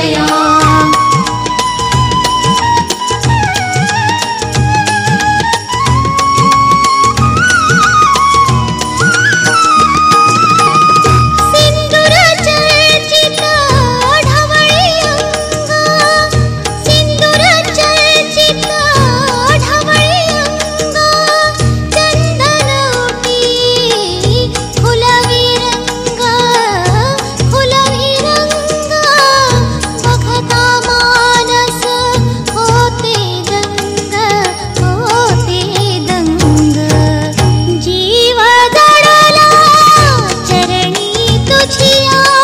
Señor. 母亲。